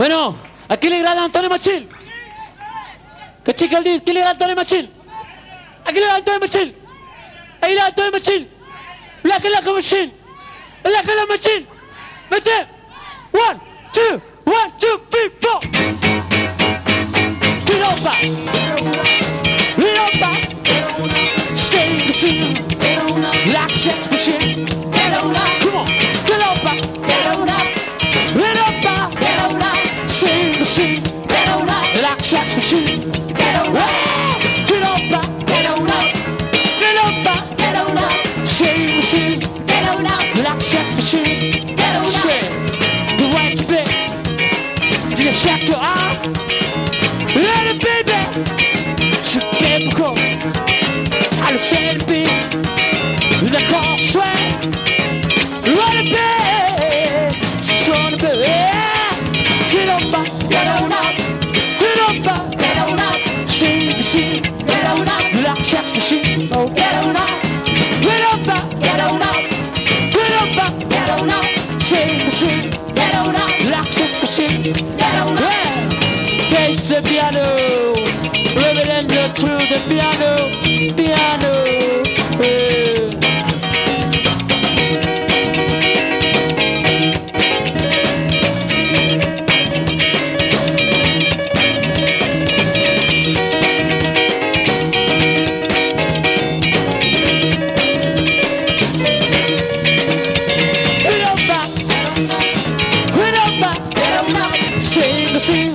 Bueno, ¿a quién le grada Antonio Machil? ¿Qué chica el ¿Quién le grada Antonio Machil? ¿A quién le grada Antonio Machil? ¿A quién le grada Antonio Machil? ¿La que la que Machil? ¿La que la Machil? ¿Machil? One, two, one, two, three, four. Two, Lock, like shots for shooting. They don't know. Get don't know. They don't know. They Shame machine. Like shots for. Jackson.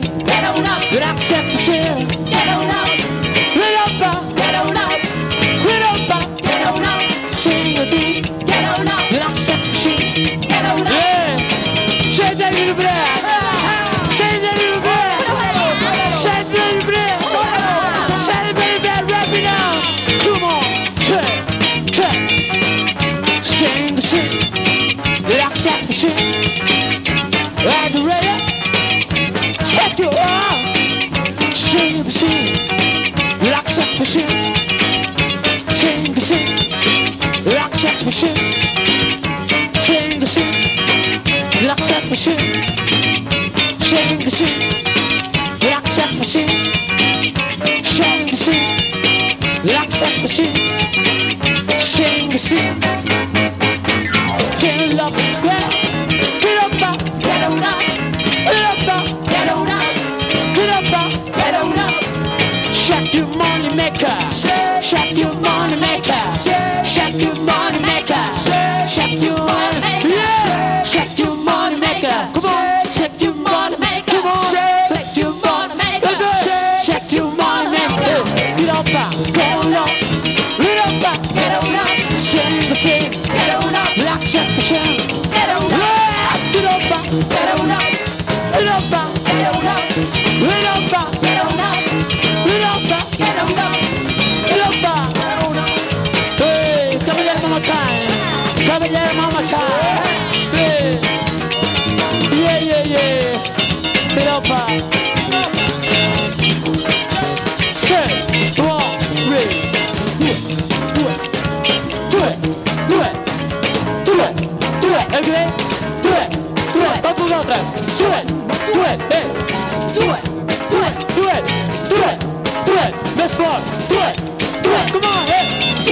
Get on up. But I'm set for sale. Get on up. machine, shake machine, relaxation machine, shake machine, relaxation machine, shake machine. Get up, get up, get up, get up, get up, get up, get up, get up. Shut your money maker, shut your tus otras. Do it, do it, hey. do it, do it, do it, do it, do it. This floor, do it, do it. Come on, hey.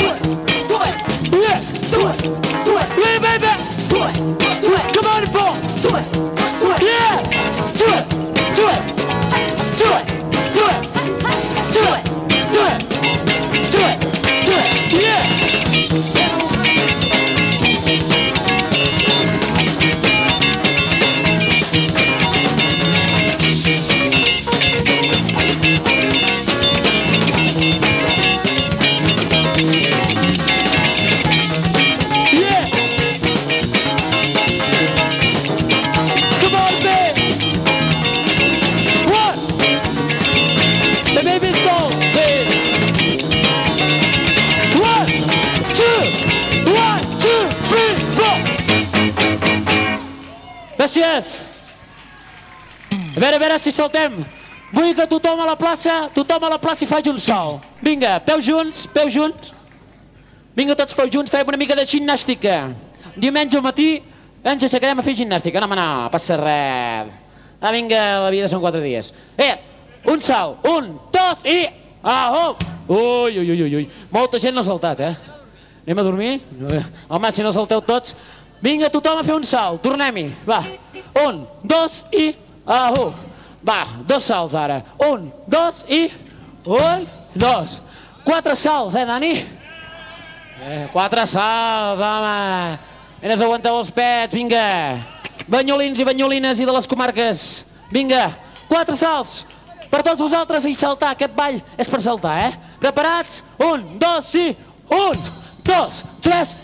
Gràcies. A veure, a veure si saltem. Vull que tothom a la plaça, tothom a la plaça i faci un sol. Vinga, peus junts, peus junts. Vinga tots peus junts, farem una mica de gimnàstica. Diumenge al matí ens aixecarem a fer gimnàstica. No, no, passa res. Ah, vinga, la vida són quatre dies. Eh, un salt, un, dos i... Ah, oh! Ui, ui, ui, ui. Molta gent no ha saltat, eh? Anem a dormir? Home, si no salteu tots... Vinga, tothom a fer un salt, tornem-hi. Va, un, dos i... Ah, uh. Va, dos salts ara. Un, dos i... Un, dos. Quatre salts, eh, Dani? Eh, quatre salts, home. Enes aguanteu els pets, vinga. Banyolins i banyolines i de les comarques. Vinga, quatre salts. Per tots vosaltres i saltar, aquest ball és per saltar, eh? Preparats? Un, dos, sí. Un, dos, tres, quatre.